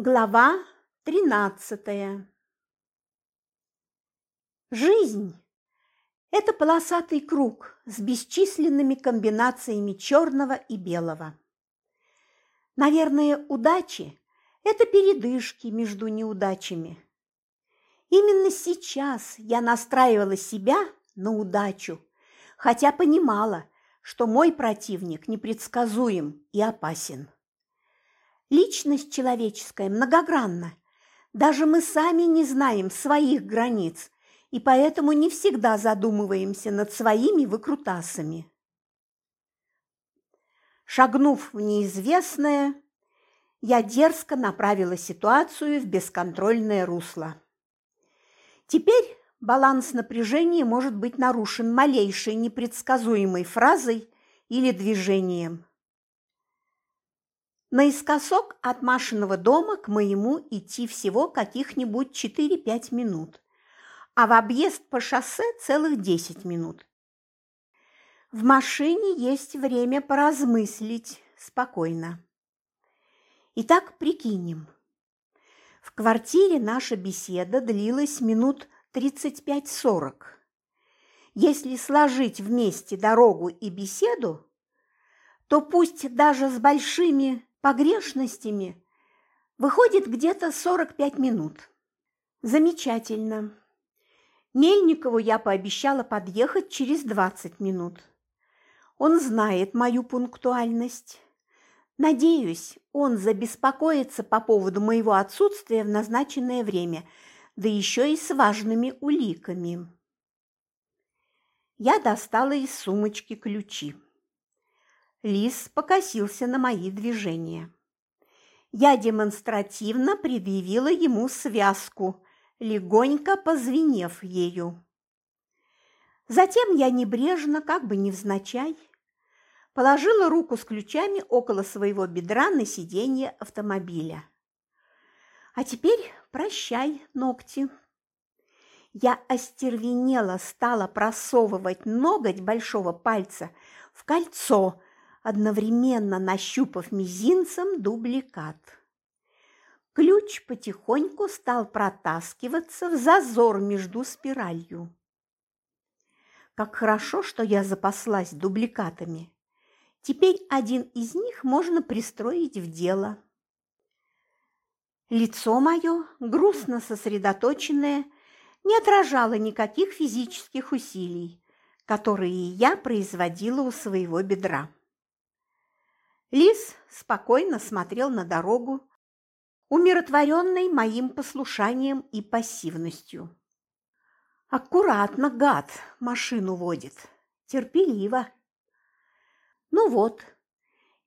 Глава тринадцатая Жизнь – это полосатый круг с бесчисленными комбинациями черного и белого. Наверное, удачи – это передышки между неудачами. Именно сейчас я настраивала себя на удачу, хотя понимала, что мой противник непредсказуем и опасен. Личность человеческая многогранна. Даже мы сами не знаем своих границ, и поэтому не всегда задумываемся над своими выкрутасами. Шагнув в неизвестное, я дерзко направила ситуацию в бесконтрольное русло. Теперь баланс напряжения может быть нарушен малейшей непредсказуемой фразой или движением. Наискосок от Машиного дома к моему идти всего каких-нибудь 4-5 минут, а в объезд по шоссе целых 10 минут. В машине есть время поразмыслить спокойно. Итак, прикинем. В квартире наша беседа длилась минут 35-40. Если сложить вместе дорогу и беседу, то пусть даже с большими погрешностями выходит где-то 45 минут. Замечательно. Мельникову я пообещала подъехать через 20 минут. Он знает мою пунктуальность. Надеюсь, он забеспокоится по поводу моего отсутствия в назначенное время, да еще и с важными уликами. Я достала из сумочки ключи. Лис покосился на мои движения. Я демонстративно предъявила ему связку, легонько позвенев ею. Затем я небрежно, как бы невзначай, положила руку с ключами около своего бедра на сиденье автомобиля. А теперь прощай, ногти. Я остервенело стала просовывать ноготь большого пальца в кольцо, одновременно нащупав мизинцем дубликат. Ключ потихоньку стал протаскиваться в зазор между спиралью. Как хорошо, что я запаслась дубликатами. Теперь один из них можно пристроить в дело. Лицо мое, грустно сосредоточенное, не отражало никаких физических усилий, которые я производила у своего бедра. Лис спокойно смотрел на дорогу, умиротворенный моим послушанием и пассивностью. Аккуратно, гад, машину водит, терпеливо. Ну вот,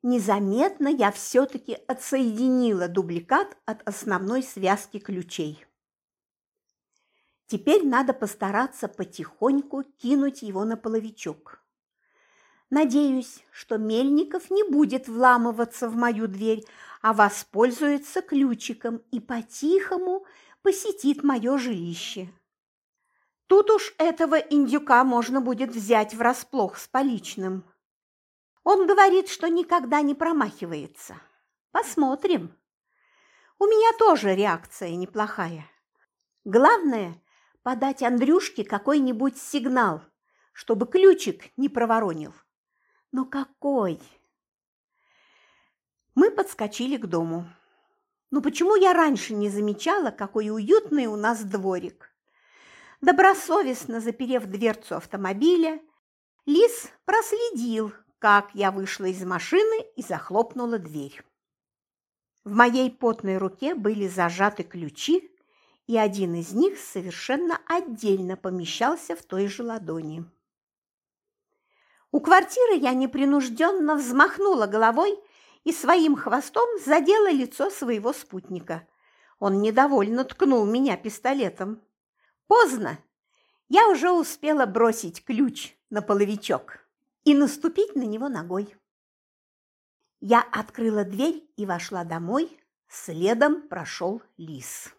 незаметно я все-таки отсоединила дубликат от основной связки ключей. Теперь надо постараться потихоньку кинуть его на половичок. Надеюсь, что Мельников не будет вламываться в мою дверь, а воспользуется ключиком и по-тихому посетит мое жилище. Тут уж этого индюка можно будет взять врасплох с поличным. Он говорит, что никогда не промахивается. Посмотрим. У меня тоже реакция неплохая. Главное – подать Андрюшке какой-нибудь сигнал, чтобы ключик не проворонил. Но какой? Мы подскочили к дому. Ну почему я раньше не замечала, какой уютный у нас дворик? Добросовестно заперев дверцу автомобиля, Лис проследил, как я вышла из машины и захлопнула дверь. В моей потной руке были зажаты ключи, и один из них совершенно отдельно помещался в той же ладони. У квартиры я непринужденно взмахнула головой и своим хвостом задела лицо своего спутника. Он недовольно ткнул меня пистолетом. Поздно. Я уже успела бросить ключ на половичок и наступить на него ногой. Я открыла дверь и вошла домой, следом прошел лис.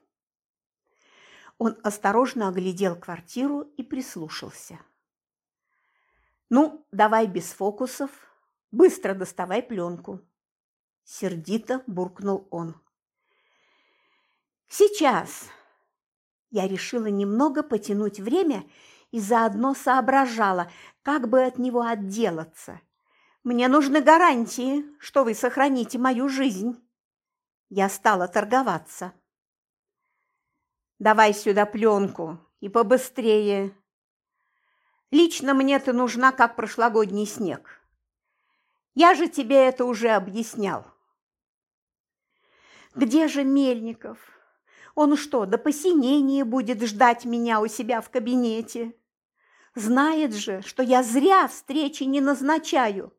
Он осторожно оглядел квартиру и прислушался. «Ну, давай без фокусов, быстро доставай пленку!» Сердито буркнул он. Сейчас. Я решила немного потянуть время и заодно соображала, как бы от него отделаться. Мне нужны гарантии, что вы сохраните мою жизнь. Я стала торговаться. Давай сюда пленку и побыстрее. Лично мне ты нужна, как прошлогодний снег. Я же тебе это уже объяснял. Где же Мельников? Он что, до посинения будет ждать меня у себя в кабинете? Знает же, что я зря встречи не назначаю,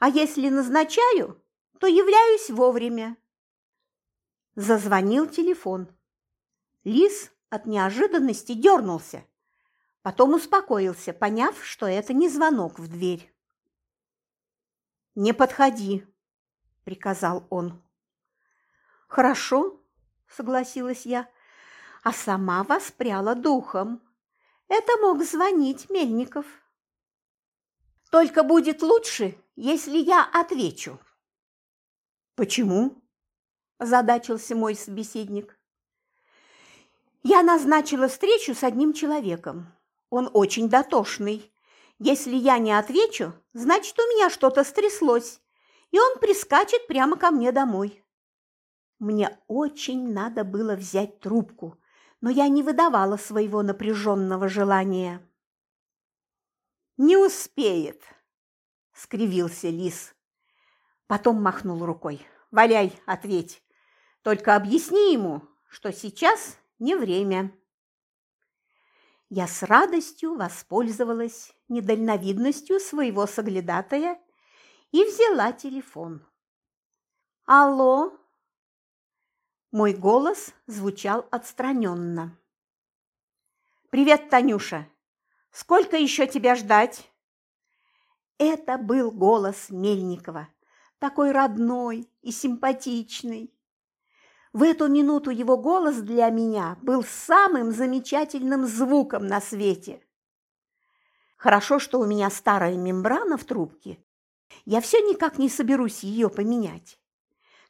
а если назначаю, то являюсь вовремя. Зазвонил телефон. Лис от неожиданности дернулся, потом успокоился, поняв, что это не звонок в дверь. «Не подходи», – приказал он. «Хорошо», – согласилась я, а сама воспряла духом. Это мог звонить Мельников. «Только будет лучше, если я отвечу». «Почему?» – задачился мой собеседник. «Я назначила встречу с одним человеком. Он очень дотошный. Если я не отвечу, значит, у меня что-то стряслось, и он прискачет прямо ко мне домой». Мне очень надо было взять трубку, но я не выдавала своего напряженного желания. «Не успеет», – скривился лис. Потом махнул рукой. «Валяй, ответь. Только объясни ему, что сейчас не время». Я с радостью воспользовалась недальновидностью своего соглядатая и взяла телефон. «Алло?» Мой голос звучал отстраненно. «Привет, Танюша! Сколько еще тебя ждать?» Это был голос Мельникова, такой родной и симпатичный. В эту минуту его голос для меня был самым замечательным звуком на свете. Хорошо, что у меня старая мембрана в трубке. Я все никак не соберусь ее поменять.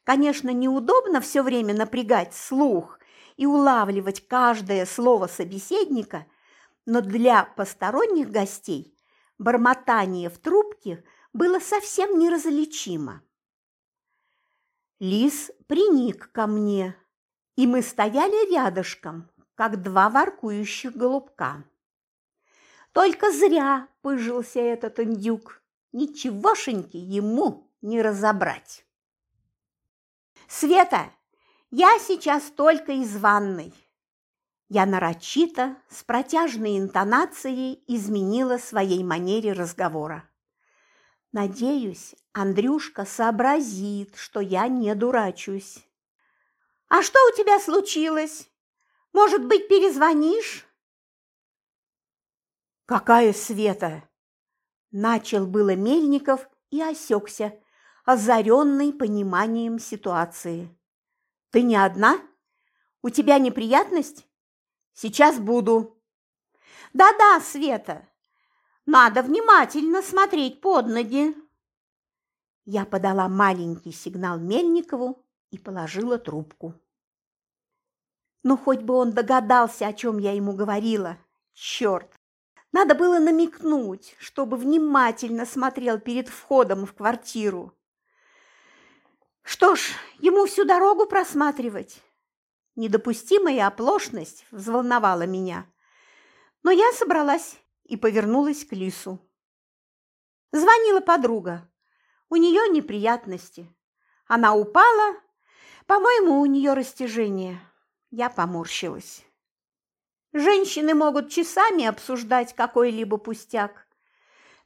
Конечно, неудобно все время напрягать слух и улавливать каждое слово собеседника, но для посторонних гостей бормотание в трубке было совсем неразличимо. Лис приник ко мне, и мы стояли рядышком, как два воркующих голубка. Только зря пыжился этот индюк, ничегошеньки ему не разобрать. «Света, я сейчас только из ванной!» Я нарочито, с протяжной интонацией изменила своей манере разговора. Надеюсь, Андрюшка сообразит, что я не дурачусь. «А что у тебя случилось? Может быть, перезвонишь?» «Какая Света?» Начал было Мельников и осекся, озаренный пониманием ситуации. «Ты не одна? У тебя неприятность? Сейчас буду». «Да-да, Света, надо внимательно смотреть под ноги». Я подала маленький сигнал Мельникову и положила трубку. Ну, хоть бы он догадался, о чем я ему говорила. Черт! Надо было намекнуть, чтобы внимательно смотрел перед входом в квартиру. Что ж, ему всю дорогу просматривать. Недопустимая оплошность взволновала меня. Но я собралась и повернулась к Лису. Звонила подруга. У нее неприятности. Она упала. По-моему, у нее растяжение. Я поморщилась. Женщины могут часами обсуждать какой-либо пустяк.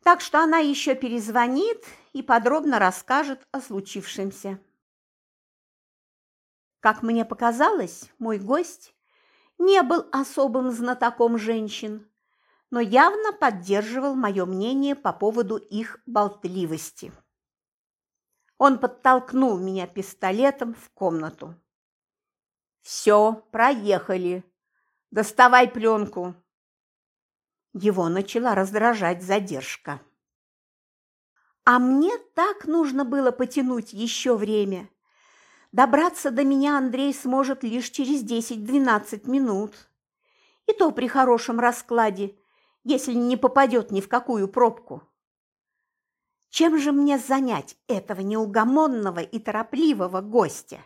Так что она еще перезвонит и подробно расскажет о случившемся. Как мне показалось, мой гость не был особым знатоком женщин, но явно поддерживал мое мнение по поводу их болтливости. Он подтолкнул меня пистолетом в комнату. «Все, проехали. Доставай пленку». Его начала раздражать задержка. А мне так нужно было потянуть еще время. Добраться до меня Андрей сможет лишь через 10-12 минут. И то при хорошем раскладе, если не попадет ни в какую пробку. Чем же мне занять этого неугомонного и торопливого гостя?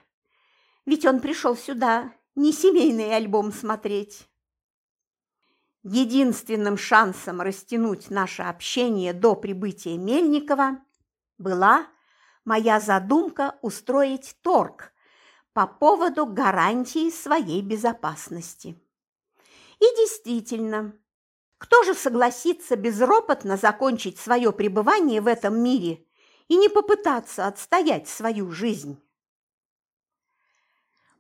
Ведь он пришел сюда не семейный альбом смотреть. Единственным шансом растянуть наше общение до прибытия Мельникова была моя задумка устроить торг по поводу гарантии своей безопасности. И действительно, кто же согласится безропотно закончить свое пребывание в этом мире и не попытаться отстоять свою жизнь?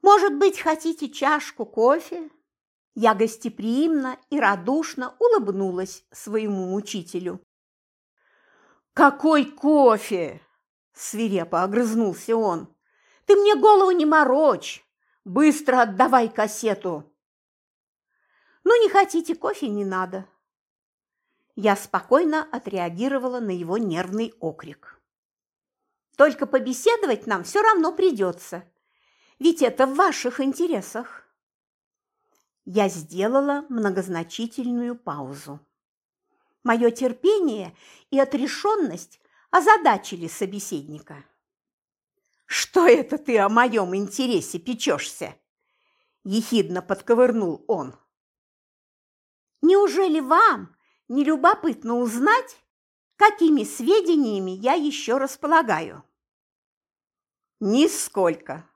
Может быть, хотите чашку кофе? Я гостеприимно и радушно улыбнулась своему мучителю. «Какой кофе?» – свирепо огрызнулся он. «Ты мне голову не морочь! Быстро отдавай кассету!» «Ну, не хотите кофе, не надо!» Я спокойно отреагировала на его нервный окрик. «Только побеседовать нам все равно придется ведь это в ваших интересах. Я сделала многозначительную паузу. Мое терпение и отрешенность озадачили собеседника. «Что это ты о моем интересе печешься?» – ехидно подковырнул он. «Неужели вам не любопытно узнать, какими сведениями я еще располагаю?» «Нисколько»,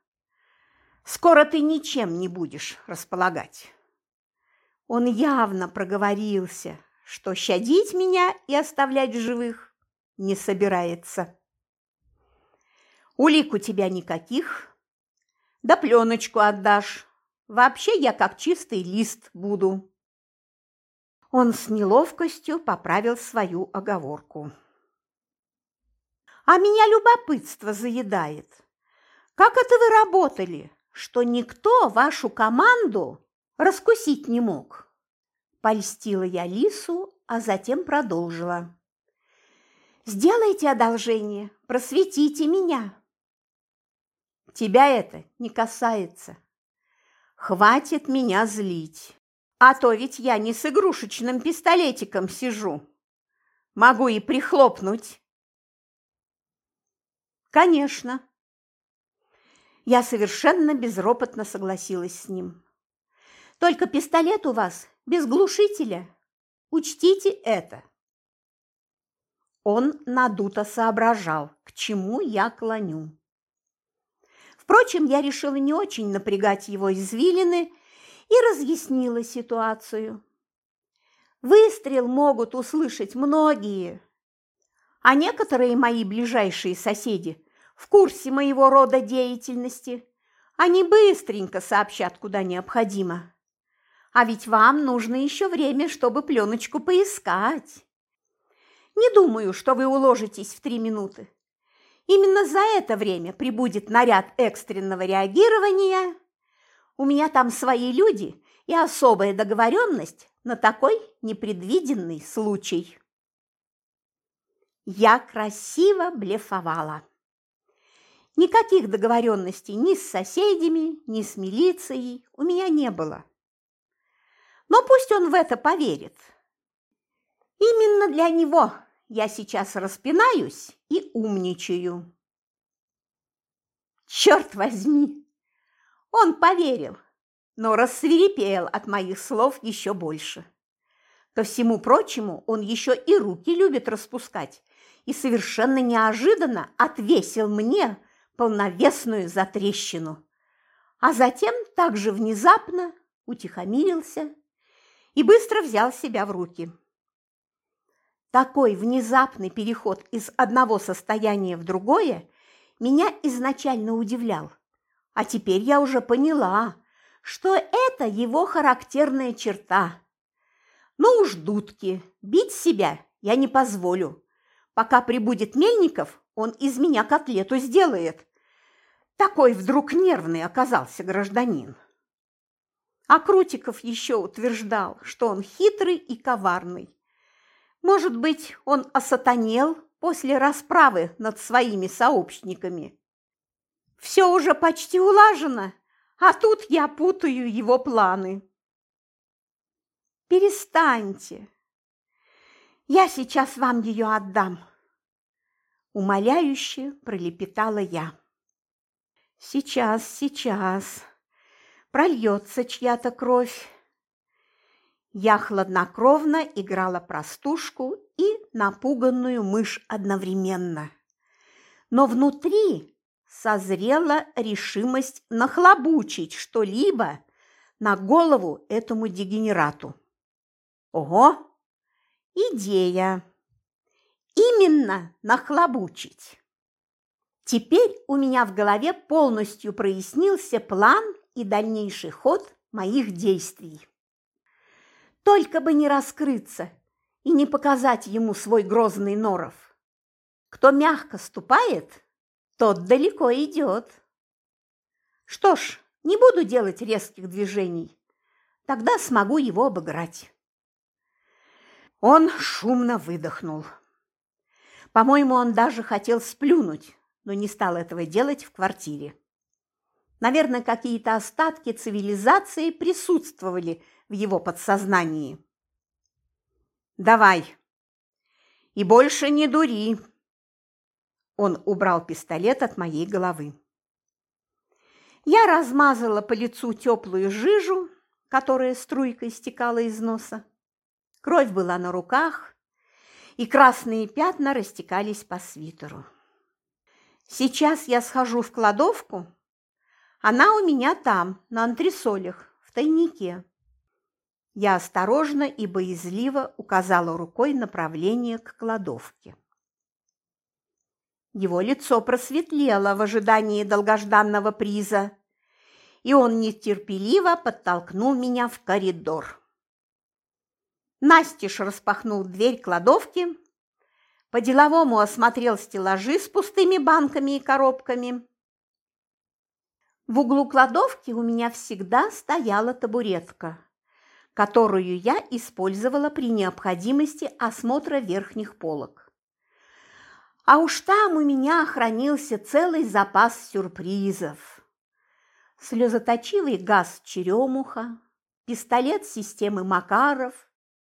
Скоро ты ничем не будешь располагать. Он явно проговорился, что щадить меня и оставлять живых не собирается. Улик у тебя никаких, да пленочку отдашь. Вообще я как чистый лист буду. Он с неловкостью поправил свою оговорку. А меня любопытство заедает. Как это вы работали? что никто вашу команду раскусить не мог. Польстила я Лису, а затем продолжила. «Сделайте одолжение, просветите меня». «Тебя это не касается. Хватит меня злить, а то ведь я не с игрушечным пистолетиком сижу. Могу и прихлопнуть». «Конечно», я совершенно безропотно согласилась с ним. Только пистолет у вас без глушителя. Учтите это. Он надуто соображал, к чему я клоню. Впрочем, я решила не очень напрягать его извилины и разъяснила ситуацию. Выстрел могут услышать многие, а некоторые мои ближайшие соседи в курсе моего рода деятельности. Они быстренько сообщат, куда необходимо. А ведь вам нужно еще время, чтобы пленочку поискать. Не думаю, что вы уложитесь в три минуты. Именно за это время прибудет наряд экстренного реагирования. У меня там свои люди и особая договоренность на такой непредвиденный случай. Я красиво блефовала. Никаких договоренностей ни с соседями, ни с милицией у меня не было. Но пусть он в это поверит. Именно для него я сейчас распинаюсь и умничаю. Черт возьми! Он поверил, но рассверепел от моих слов еще больше. Ко всему прочему, он еще и руки любит распускать и совершенно неожиданно отвесил мне полновесную затрещину, а затем также внезапно утихомирился и быстро взял себя в руки. Такой внезапный переход из одного состояния в другое меня изначально удивлял, а теперь я уже поняла, что это его характерная черта. Ну уж, дудки, бить себя я не позволю. Пока прибудет Мельников, он из меня котлету сделает. Такой вдруг нервный оказался гражданин. А Крутиков еще утверждал, что он хитрый и коварный. Может быть, он осатанел после расправы над своими сообщниками. Все уже почти улажено, а тут я путаю его планы. Перестаньте. Я сейчас вам ее отдам. Умоляюще пролепетала я. Сейчас, сейчас. Прольется чья-то кровь. Я хладнокровно играла простушку и напуганную мышь одновременно. Но внутри созрела решимость нахлобучить что-либо на голову этому дегенерату. Ого! Идея! Именно нахлобучить. Теперь у меня в голове полностью прояснился план и дальнейший ход моих действий. Только бы не раскрыться и не показать ему свой грозный норов. Кто мягко ступает, тот далеко идет. Что ж, не буду делать резких движений, тогда смогу его обыграть. Он шумно выдохнул. По-моему, он даже хотел сплюнуть, но не стал этого делать в квартире. Наверное, какие-то остатки цивилизации присутствовали в его подсознании. «Давай! И больше не дури!» Он убрал пистолет от моей головы. Я размазала по лицу теплую жижу, которая струйкой стекала из носа. Кровь была на руках, и красные пятна растекались по свитеру. Сейчас я схожу в кладовку. Она у меня там, на антресолях, в тайнике. Я осторожно и боязливо указала рукой направление к кладовке. Его лицо просветлело в ожидании долгожданного приза, и он нетерпеливо подтолкнул меня в коридор. Настеж распахнул дверь кладовки, по-деловому осмотрел стеллажи с пустыми банками и коробками. В углу кладовки у меня всегда стояла табуретка, которую я использовала при необходимости осмотра верхних полок. А уж там у меня хранился целый запас сюрпризов. Слезоточивый газ черемуха, пистолет системы Макаров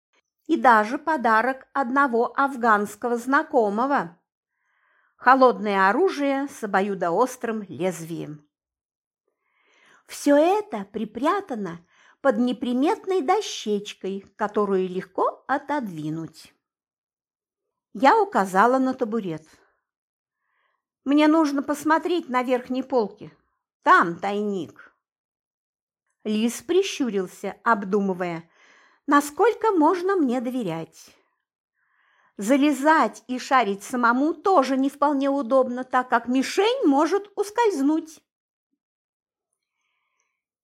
– и даже подарок одного афганского знакомого – холодное оружие с обоюдоострым лезвием. Все это припрятано под неприметной дощечкой, которую легко отодвинуть. Я указала на табурет. «Мне нужно посмотреть на верхней полке. Там тайник». Лис прищурился, обдумывая, насколько можно мне доверять. Залезать и шарить самому тоже не вполне удобно, так как мишень может ускользнуть.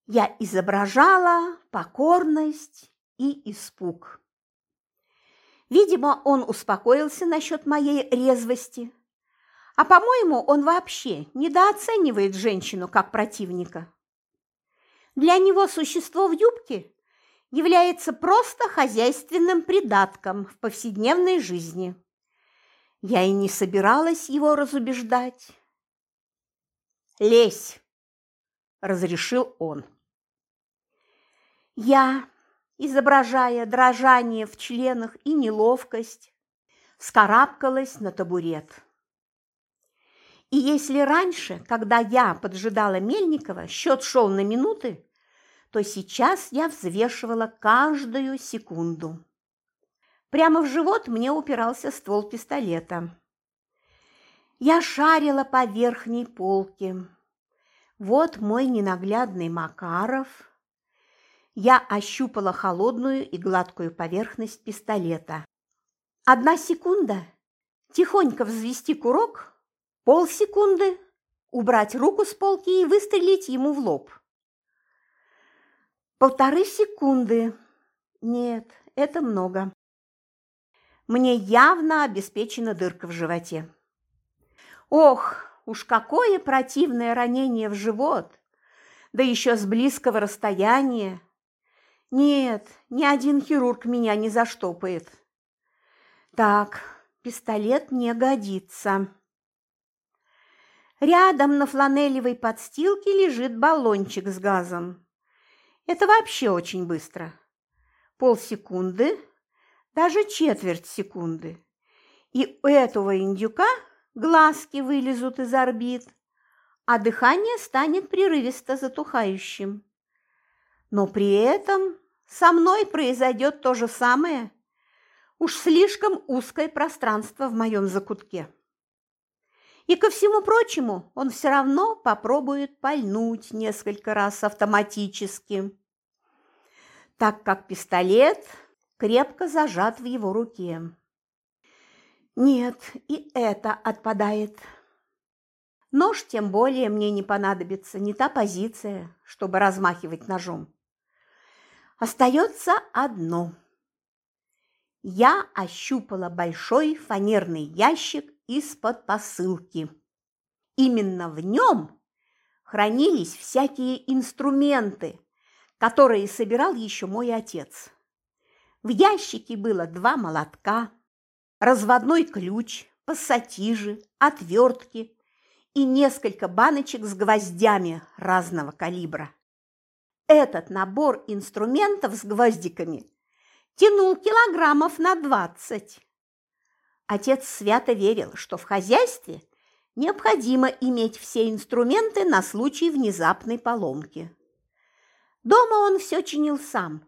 Я изображала покорность и испуг. Видимо, он успокоился насчет моей резвости. А, по-моему, он вообще недооценивает женщину как противника. Для него существо в юбке является просто хозяйственным придатком в повседневной жизни. Я и не собиралась его разубеждать. «Лезь!» – разрешил он. Я, изображая дрожание в членах и неловкость, вскарабкалась на табурет. И если раньше, когда я поджидала Мельникова, счет шел на минуты, то сейчас я взвешивала каждую секунду. Прямо в живот мне упирался ствол пистолета. Я шарила по верхней полке. Вот мой ненаглядный Макаров. Я ощупала холодную и гладкую поверхность пистолета. Одна секунда – тихонько взвести курок, полсекунды – убрать руку с полки и выстрелить ему в лоб – Полторы секунды. Нет, это много. Мне явно обеспечена дырка в животе. Ох, уж какое противное ранение в живот! Да еще с близкого расстояния. Нет, ни один хирург меня не заштопает. Так, пистолет не годится. Рядом на фланелевой подстилке лежит баллончик с газом. Это вообще очень быстро. Полсекунды, даже четверть секунды. И у этого индюка глазки вылезут из орбит, а дыхание станет прерывисто затухающим. Но при этом со мной произойдет то же самое. Уж слишком узкое пространство в моем закутке. И ко всему прочему, он все равно попробует пальнуть несколько раз автоматически, так как пистолет крепко зажат в его руке. Нет, и это отпадает. Нож тем более мне не понадобится, не та позиция, чтобы размахивать ножом. Остается одно. Я ощупала большой фанерный ящик из-под посылки. Именно в нем хранились всякие инструменты, которые собирал еще мой отец. В ящике было два молотка, разводной ключ, пассатижи, отвертки и несколько баночек с гвоздями разного калибра. Этот набор инструментов с гвоздиками тянул килограммов на двадцать. Отец свято верил, что в хозяйстве необходимо иметь все инструменты на случай внезапной поломки. Дома он все чинил сам,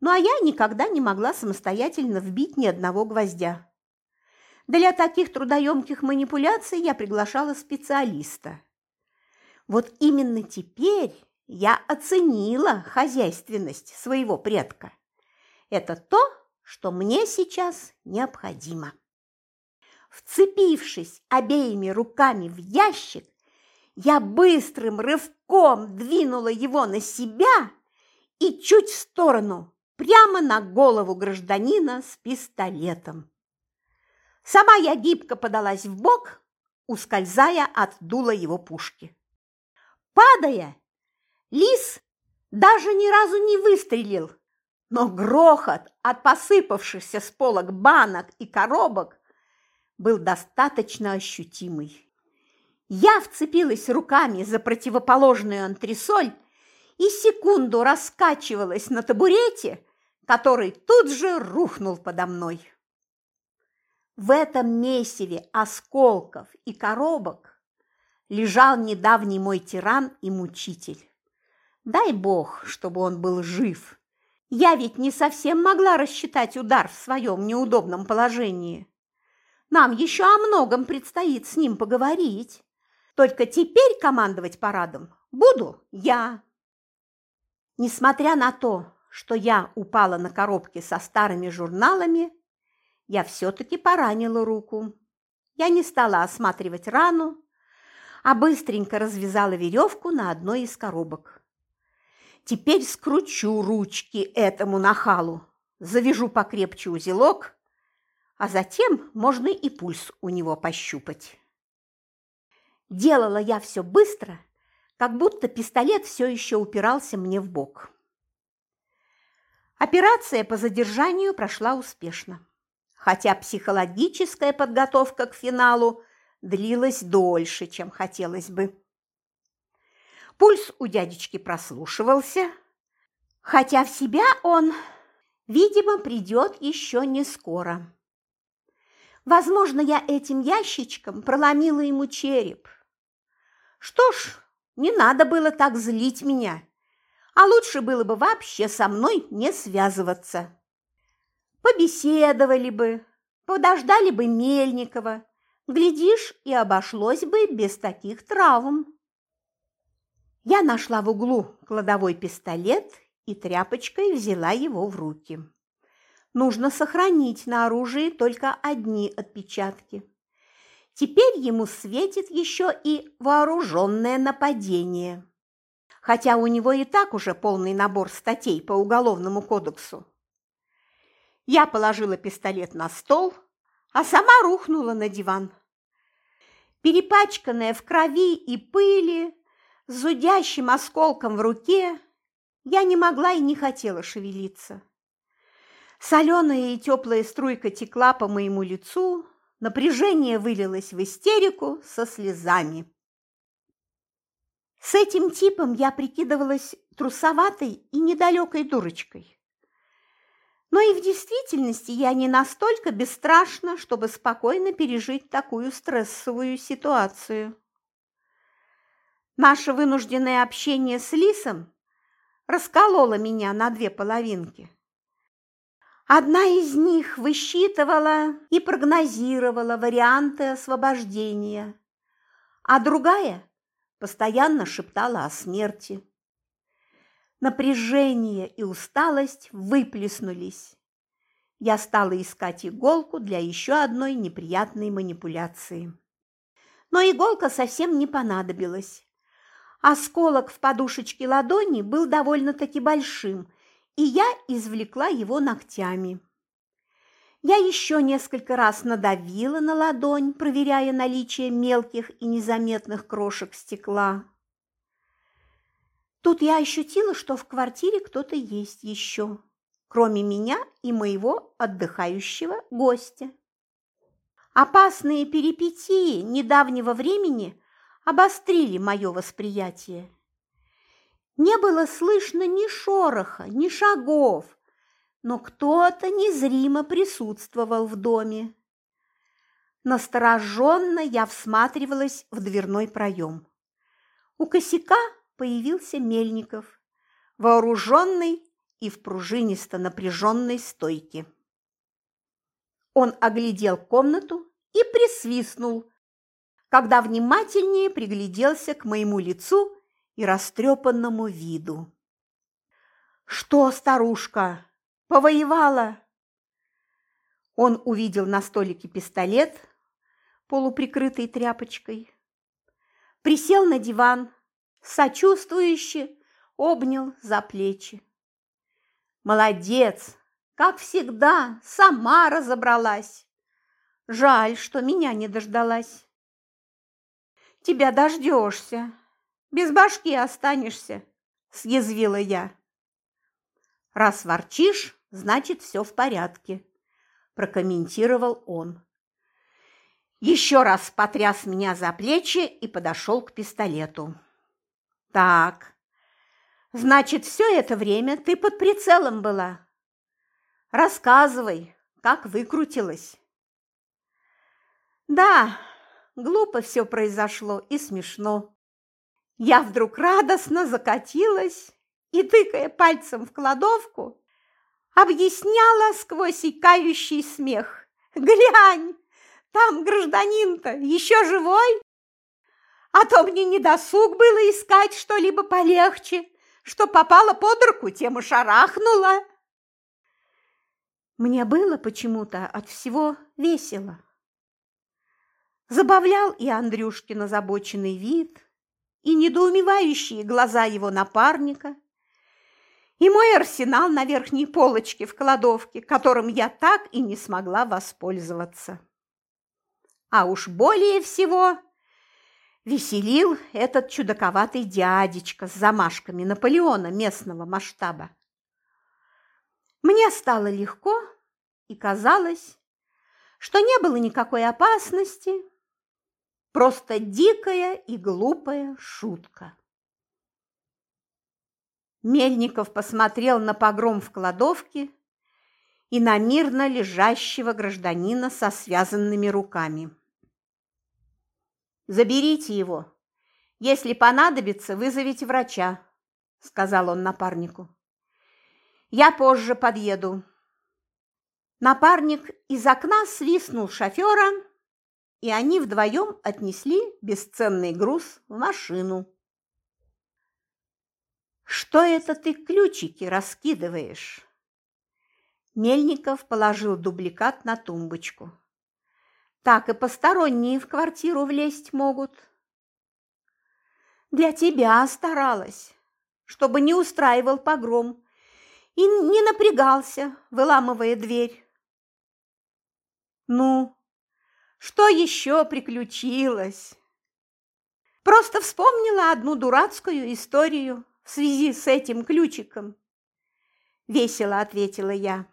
ну а я никогда не могла самостоятельно вбить ни одного гвоздя. Для таких трудоемких манипуляций я приглашала специалиста. Вот именно теперь я оценила хозяйственность своего предка. Это то, что мне сейчас необходимо. Вцепившись обеими руками в ящик, я быстрым рывком двинула его на себя и чуть в сторону, прямо на голову гражданина с пистолетом. Сама я гибко подалась в бок, ускользая от дула его пушки. Падая, лис даже ни разу не выстрелил, но грохот от посыпавшихся с полок банок и коробок был достаточно ощутимый. Я вцепилась руками за противоположную антресоль и секунду раскачивалась на табурете, который тут же рухнул подо мной. В этом месиве осколков и коробок лежал недавний мой тиран и мучитель. Дай бог, чтобы он был жив. Я ведь не совсем могла рассчитать удар в своем неудобном положении. Нам еще о многом предстоит с ним поговорить. Только теперь командовать парадом буду я. Несмотря на то, что я упала на коробке со старыми журналами, я все-таки поранила руку. Я не стала осматривать рану, а быстренько развязала веревку на одной из коробок. Теперь скручу ручки этому нахалу, завяжу покрепче узелок, а затем можно и пульс у него пощупать. Делала я все быстро, как будто пистолет все еще упирался мне в бок. Операция по задержанию прошла успешно хотя психологическая подготовка к финалу длилась дольше, чем хотелось бы. Пульс у дядечки прослушивался, хотя в себя он, видимо, придет еще не скоро. Возможно, я этим ящичком проломила ему череп. Что ж, не надо было так злить меня, а лучше было бы вообще со мной не связываться побеседовали бы, подождали бы Мельникова, глядишь, и обошлось бы без таких травм. Я нашла в углу кладовой пистолет и тряпочкой взяла его в руки. Нужно сохранить на оружии только одни отпечатки. Теперь ему светит еще и вооруженное нападение. Хотя у него и так уже полный набор статей по Уголовному кодексу. Я положила пистолет на стол, а сама рухнула на диван. Перепачканная в крови и пыли, с зудящим осколком в руке, я не могла и не хотела шевелиться. Соленая и теплая струйка текла по моему лицу, напряжение вылилось в истерику со слезами. С этим типом я прикидывалась трусоватой и недалекой дурочкой. Но и в действительности я не настолько бесстрашна, чтобы спокойно пережить такую стрессовую ситуацию. Наше вынужденное общение с Лисом раскололо меня на две половинки. Одна из них высчитывала и прогнозировала варианты освобождения, а другая постоянно шептала о смерти. Напряжение и усталость выплеснулись. Я стала искать иголку для еще одной неприятной манипуляции. Но иголка совсем не понадобилась. Осколок в подушечке ладони был довольно-таки большим, и я извлекла его ногтями. Я еще несколько раз надавила на ладонь, проверяя наличие мелких и незаметных крошек стекла. Тут я ощутила, что в квартире кто-то есть еще, кроме меня и моего отдыхающего гостя. Опасные перипетии недавнего времени обострили мое восприятие. Не было слышно ни шороха, ни шагов, но кто-то незримо присутствовал в доме. Настороженно я всматривалась в дверной проем. У косяка появился Мельников, вооруженный и в пружинисто напряженной стойке. Он оглядел комнату и присвистнул, когда внимательнее пригляделся к моему лицу и растрепанному виду. «Что, старушка, повоевала?» Он увидел на столике пистолет, полуприкрытый тряпочкой, присел на диван, сочувствующе обнял за плечи. «Молодец! Как всегда, сама разобралась. Жаль, что меня не дождалась» тебя дождешься. Без башки останешься, съязвила я. Раз ворчишь, значит, все в порядке, прокомментировал он. Еще раз потряс меня за плечи и подошел к пистолету. Так, значит, все это время ты под прицелом была. Рассказывай, как выкрутилась. Да, Глупо все произошло и смешно. Я вдруг радостно закатилась и, тыкая пальцем в кладовку, объясняла сквозь икающий смех. «Глянь, там гражданин-то еще живой? А то мне не досуг было искать что-либо полегче, что попало под руку, тем и шарахнула». Мне было почему-то от всего весело. Забавлял и Андрюшкин озабоченный вид, и недоумевающие глаза его напарника, и мой арсенал на верхней полочке в кладовке, которым я так и не смогла воспользоваться. А уж более всего веселил этот чудаковатый дядечка с замашками Наполеона местного масштаба. Мне стало легко, и казалось, что не было никакой опасности, Просто дикая и глупая шутка. Мельников посмотрел на погром в кладовке и на мирно лежащего гражданина со связанными руками. «Заберите его. Если понадобится, вызовите врача», – сказал он напарнику. «Я позже подъеду». Напарник из окна свистнул шофера, и они вдвоем отнесли бесценный груз в машину. «Что это ты ключики раскидываешь?» Мельников положил дубликат на тумбочку. «Так и посторонние в квартиру влезть могут». «Для тебя старалась, чтобы не устраивал погром и не напрягался, выламывая дверь». «Ну, что еще приключилось? Просто вспомнила одну дурацкую историю в связи с этим ключиком. Весело ответила я.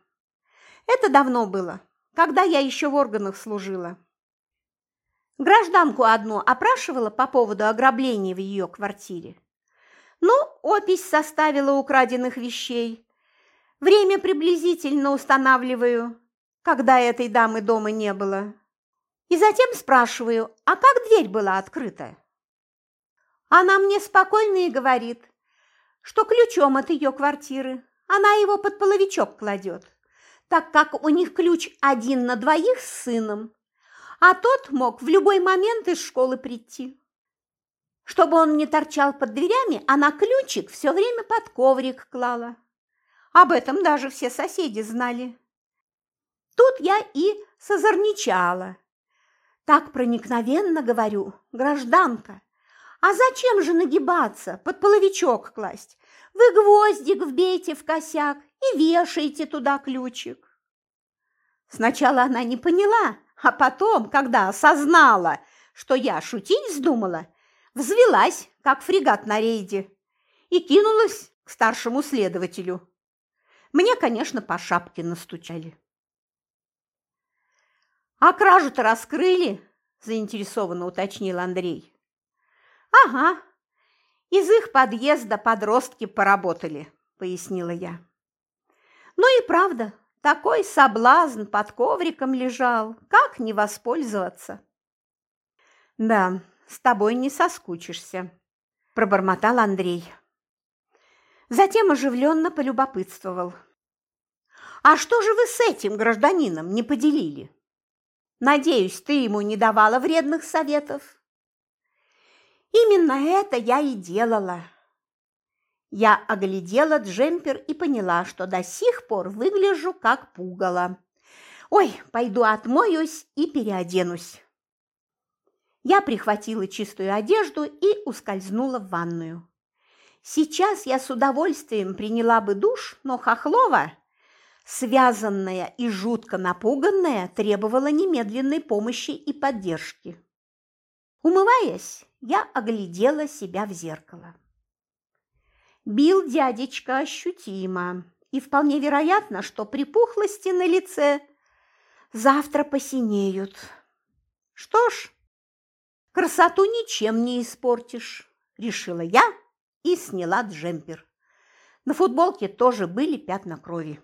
Это давно было, когда я еще в органах служила. Гражданку одну опрашивала по поводу ограбления в ее квартире. Ну, опись составила украденных вещей. Время приблизительно устанавливаю, когда этой дамы дома не было. И затем спрашиваю, а как дверь была открыта? Она мне спокойно и говорит, что ключом от ее квартиры она его под половичок кладет, так как у них ключ один на двоих с сыном, а тот мог в любой момент из школы прийти. Чтобы он не торчал под дверями, она ключик все время под коврик клала. Об этом даже все соседи знали. Тут я и созорничала. Так проникновенно говорю, гражданка, а зачем же нагибаться, под половичок класть? Вы гвоздик вбейте в косяк и вешайте туда ключик. Сначала она не поняла, а потом, когда осознала, что я шутить вздумала, взвелась, как фрегат на рейде, и кинулась к старшему следователю. Мне, конечно, по шапке настучали. «А кражу-то раскрыли?» – заинтересованно уточнил Андрей. «Ага, из их подъезда подростки поработали», – пояснила я. «Ну и правда, такой соблазн под ковриком лежал, как не воспользоваться?» «Да, с тобой не соскучишься», – пробормотал Андрей. Затем оживленно полюбопытствовал. «А что же вы с этим гражданином не поделили? Надеюсь, ты ему не давала вредных советов?» «Именно это я и делала», я оглядела джемпер и поняла, что до сих пор выгляжу как пугало. Ой, пойду отмоюсь и переоденусь. Я прихватила чистую одежду и ускользнула в ванную. Сейчас я с удовольствием приняла бы душ, но Хохлова, связанная и жутко напуганная, требовала немедленной помощи и поддержки. Умываясь, я оглядела себя в зеркало. Бил дядечка ощутимо, и вполне вероятно, что припухлости на лице завтра посинеют. Что ж, красоту ничем не испортишь, решила я и сняла джемпер. На футболке тоже были пятна крови.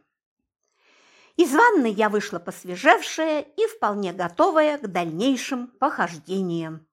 Из ванны я вышла посвежевшая и вполне готовая к дальнейшим похождениям.